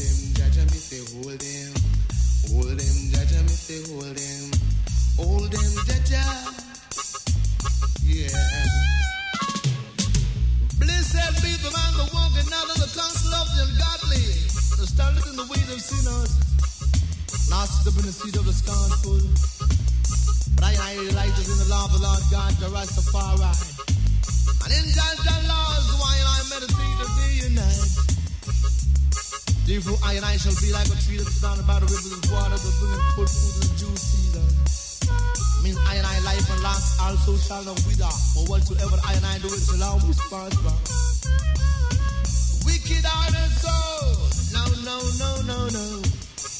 him, Jaja me say hold him, hold him, Jaja me say hold him, hold him, Jaja. Yeah. Blessed be the man that walking out of the counsel of the ungodly, that standeth in the ways of sinners, not up in the seat of the scornful. But I, I delight in the law of the Lord God, the Rastafari. And in God's laws, why I meditate day and night. Therefore, I and I shall be like a tree that's surrounded by the rivers of water that bring forth fruit in due season. Means I and I life and last also shall not wither. For whatsoever I and I do, it shall always prosper. Wicked are the soul. No, no, no, no, no.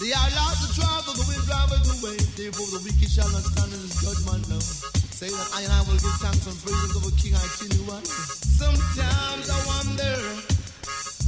They are lost the trouble, the wind driveth away. Therefore, the wicked shall not stand in his judgment, no. Say that I and I will give thanks and praises of a king I you what. Sometimes I wonder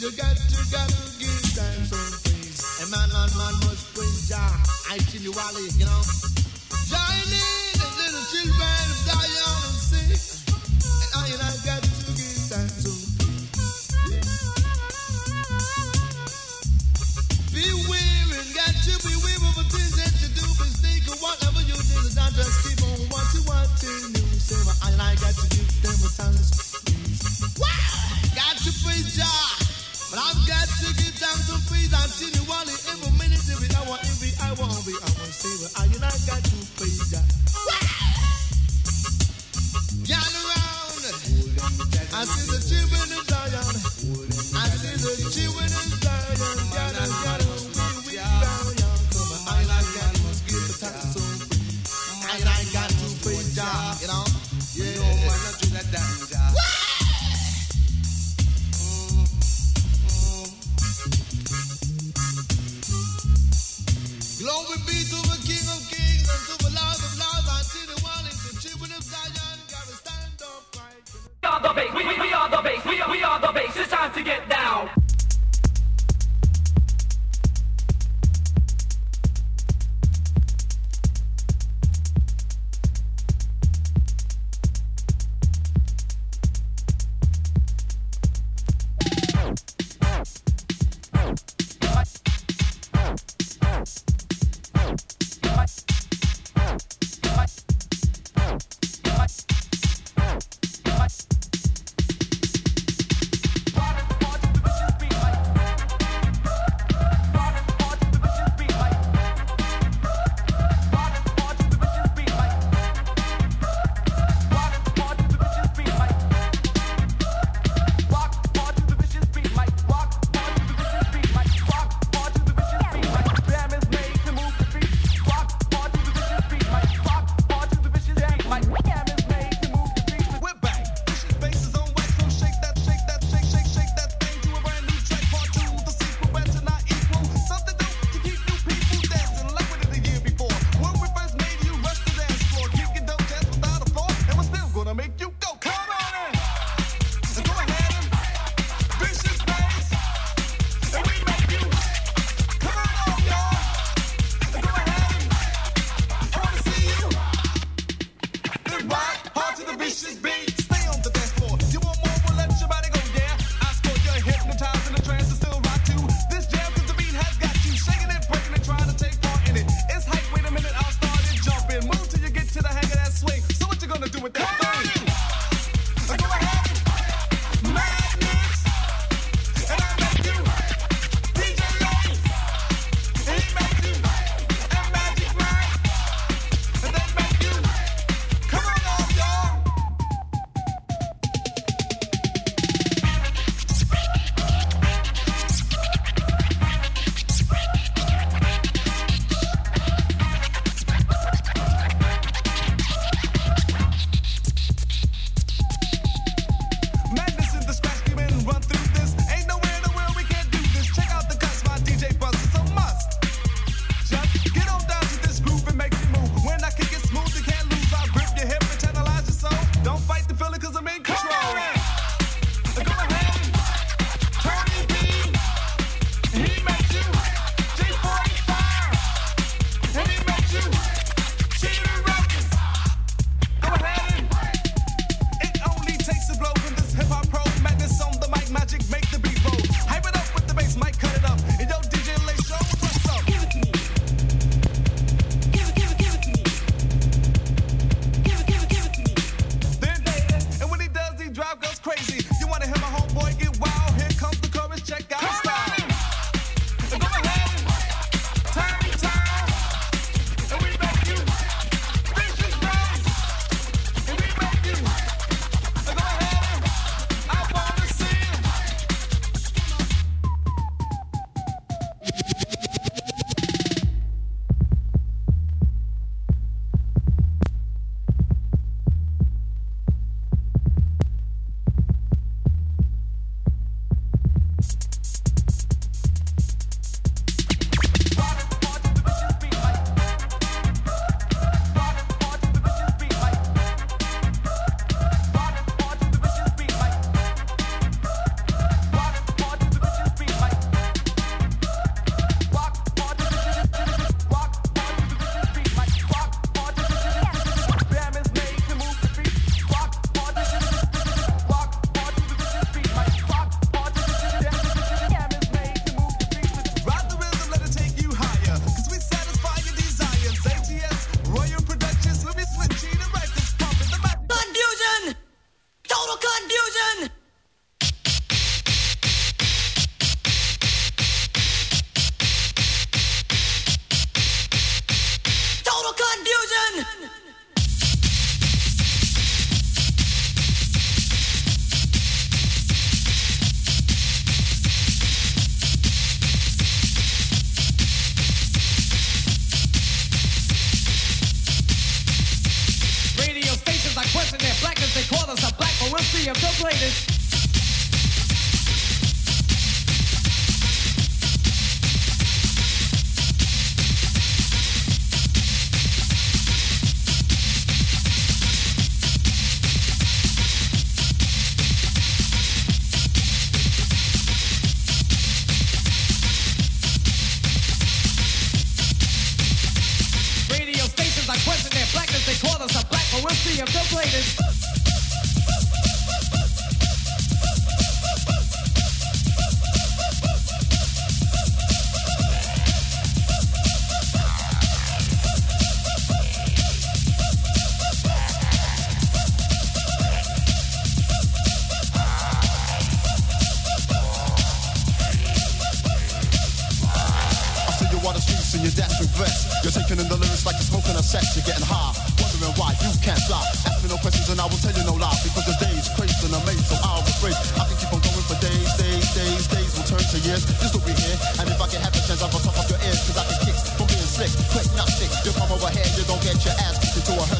You got to, gotta give thanks and praise. And man on man must praise Jah. I tell you, Wally, you know. Join in the little children of Zion and sing. And I and I got to give thanks and Beware and got to beware of the things that you do, mistake or whatever you do. Not just keep on you want to do. Say, I, and I got to give them a thanks. Wow, got to praise Jah, but I've got to give thanks and praise. I'm telling you, every your ass to a hundred.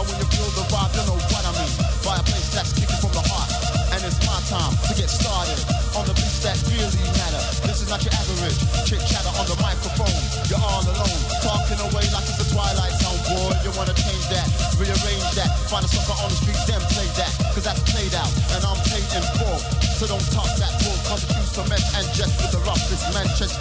And when you feel the vibe, you know what I mean. Fireplace that's kicking from the heart. And it's my time to get started on the beats that really matter. This is not your average chit chatter on the microphone. You're all alone, talking away like it's a twilight zone. Boy, you wanna change that, rearrange that. Find a sucker on the street, then play that. Cause that's played out, and I'm paid in full. So don't talk that bull, cause you cement and jest with the roughest Manchester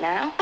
now?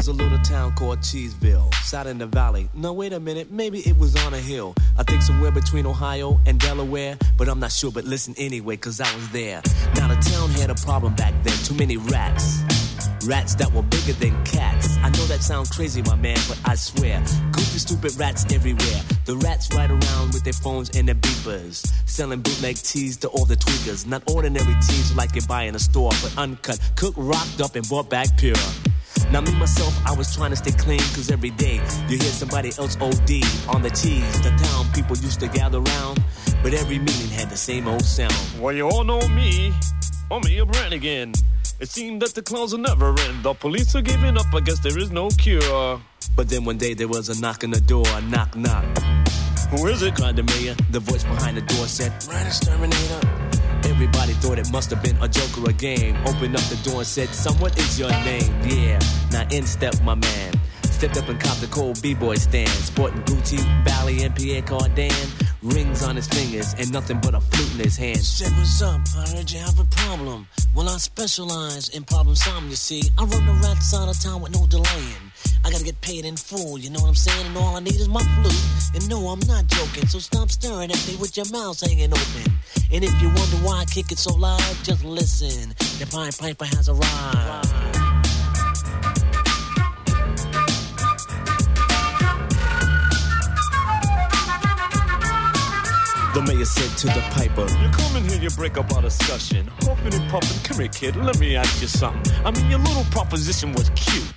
Was a little town called Cheeseville, sat in the valley. No, wait a minute, maybe it was on a hill. I think somewhere between Ohio and Delaware, but I'm not sure. But listen anyway, cause I was there. Now the town had a problem back then, too many rats. Rats that were bigger than cats. I know that sounds crazy, my man, but I swear. Goofy, stupid rats everywhere. The rats ride around with their phones and their beepers. Selling bootleg teas to all the tweakers. Not ordinary teas like you buy in a store, but uncut, cooked, rocked up, and brought back pure. Now me myself, I was trying to stay clean, cause every day you hear somebody else OD on the cheese. The town people used to gather round, but every meeting had the same old sound. Well, you all know me. Oh, I'm a Brannigan. It seemed that the clowns will never end. The police are giving up. I guess there is no cure. But then one day there was a knock on the door, a knock knock. Who is it? Cried the mayor. The voice behind the door said, Rat exterminator. Everybody thought it must have been a joke or a game. Opened up the door and said, what is your name? Yeah, now in step my man. Stepped up and copped the cold B-boy stand. Sporting Gucci, Valley, and Pierre Cardin. Rings on his fingers and nothing but a flute in his hand. Said, what's up? I heard you have a problem. Well, I specialize in problem solving, you see. I run the rats out of town with no delaying. I gotta get paid in full, you know what I'm saying? And all I need is my flute. And no, I'm not joking, so stop staring at me with your mouth hanging open. And if you wonder why I kick it so loud, just listen. The Pied Piper has arrived. The mayor said to the piper, You come in here, you break up our discussion. Huffing and puffing, come here, kid. Let me ask you something. I mean, your little proposition was cute.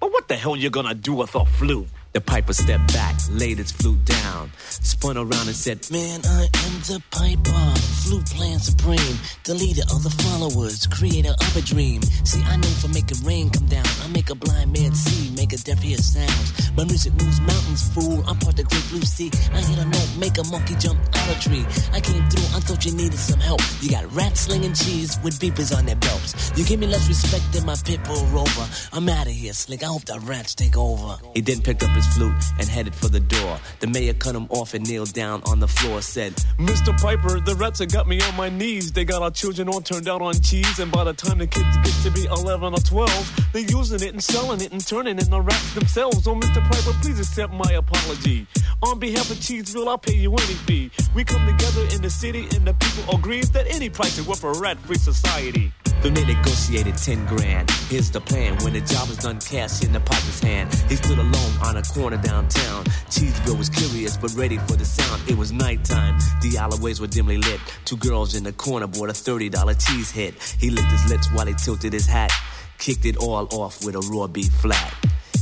But what the hell you gonna do with a flute? The piper stepped back, laid his flute down, spun around and said, Man, I am the piper, flute playing supreme, the leader of the followers, creator of a dream. See, I know for making rain come down, I make a blind man see, make a deaf hear sounds. My music moves mountains, fool. I'm part of the great blue sea. I hit a note, make a monkey jump out a tree. I came through, I thought you needed some help. You got rats slinging cheese with beepers on their belts. You give me less respect than my pit bull rover. I'm out of here, slick. I hope the rats take over. He then picked up his flute and headed for the door. The mayor cut him off and kneeled down on the floor, said, Mr. Piper, the rats have got me on my knees. They got our children all turned out on cheese, and by the time the kids get to be 11 or 12, they're using it and selling it and turning in the rats themselves. Oh, Mr. Piper, please accept my apology. On behalf of Cheeseville, I'll pay you any fee. We come together in the city, and the people agree that any price is worth a rat-free society. Then they negotiated 10 grand. Here's the plan. When the job is done, cash in the piper's hand. He stood alone on a corner downtown. Cheeseville was curious but ready for the sound. It was nighttime. The alleyways were dimly lit. Two girls in the corner bought a $30 cheese hit. He licked his lips while he tilted his hat. Kicked it all off with a raw beef flat.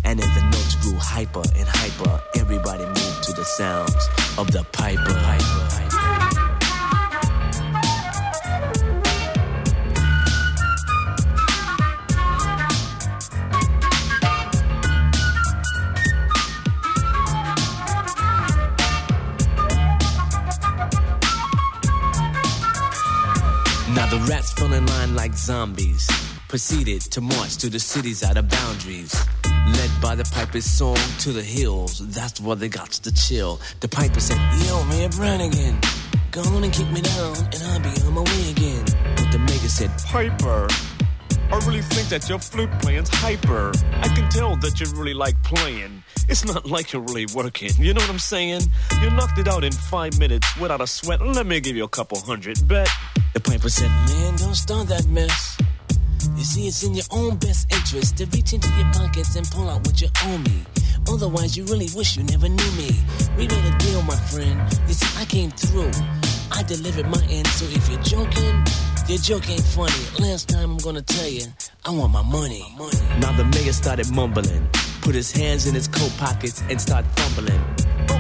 And as the notes grew hyper and hyper, everybody moved to the sounds of the piper, piper. The rats fell in line like zombies, proceeded to march to the city's outer boundaries. Led by the piper's song to the hills, that's where they got to chill. The piper said, Yo, Mayor Brannigan, go on and kick me down, and I'll be on my way again. but the mayor said, Piper, I really think that your flute playing's hyper. I can tell that you really like playing. It's not like you're really working. You know what I'm saying? You knocked it out in five minutes without a sweat. Let me give you a couple hundred. Bet. the piper said, Man, don't start that mess. You see, it's in your own best interest to reach into your pockets and pull out what you owe me. Otherwise, you really wish you never knew me. We made a deal, my friend. You see, I came through. I delivered my end, so if you're joking, your joke ain't funny. Last time I'm gonna tell you, I want my money. money. Now the mayor started mumbling, put his hands in his coat pockets and start fumbling.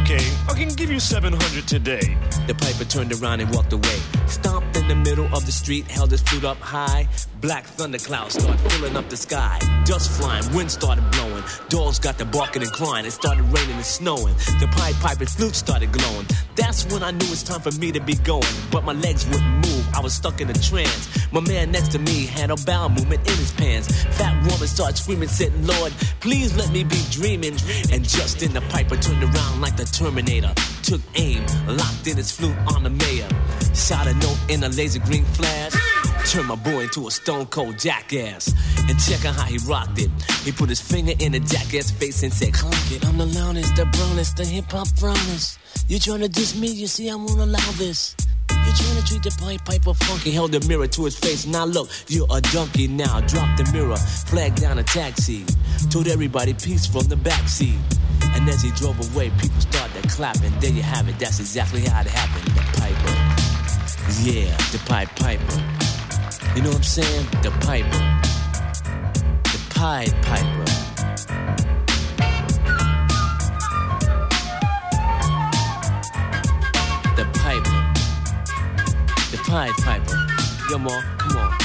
Okay, I can give you 700 today. The piper turned around and walked away. Stomped in the middle of the street, held his flute up high. Black thunderclouds started filling up the sky. Dust flying, wind started blowing. Dogs got to barking and crying. It started raining and snowing. The Pied Piper's flute started glowing. That's when I knew it's time for me to be going. But my legs wouldn't move. I was stuck in a trance. My man next to me had a bowel movement in his pants. Fat woman started screaming, said, Lord, please let me be dreaming. And just then the piper turned around like the Terminator. Took aim, locked in his flute on the mayor. Shot a note in a laser green flash. Turned my boy into a stone cold jackass. And check out how he rocked it. He put his finger in the jackass face and said, Clunk it, I'm the loudest, the brownest, the hip hop brownest. You trying to diss me? You see, I won't allow this trying to treat the pipe Piper funky. Held the mirror to his face. Now look, you're a donkey now. Drop the mirror, flag down a taxi. Told everybody peace from the backseat. And as he drove away, people started clapping. There you have it, that's exactly how it happened. The Piper. Yeah, the pipe Piper. You know what I'm saying? The Piper. The Pied Piper. time typer. Come on, come on.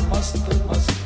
must, must.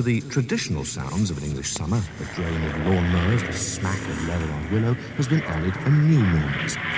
To the traditional sounds of an English summer, the drone of lawnmowers, the smack of leather on willow, has been added a new noise.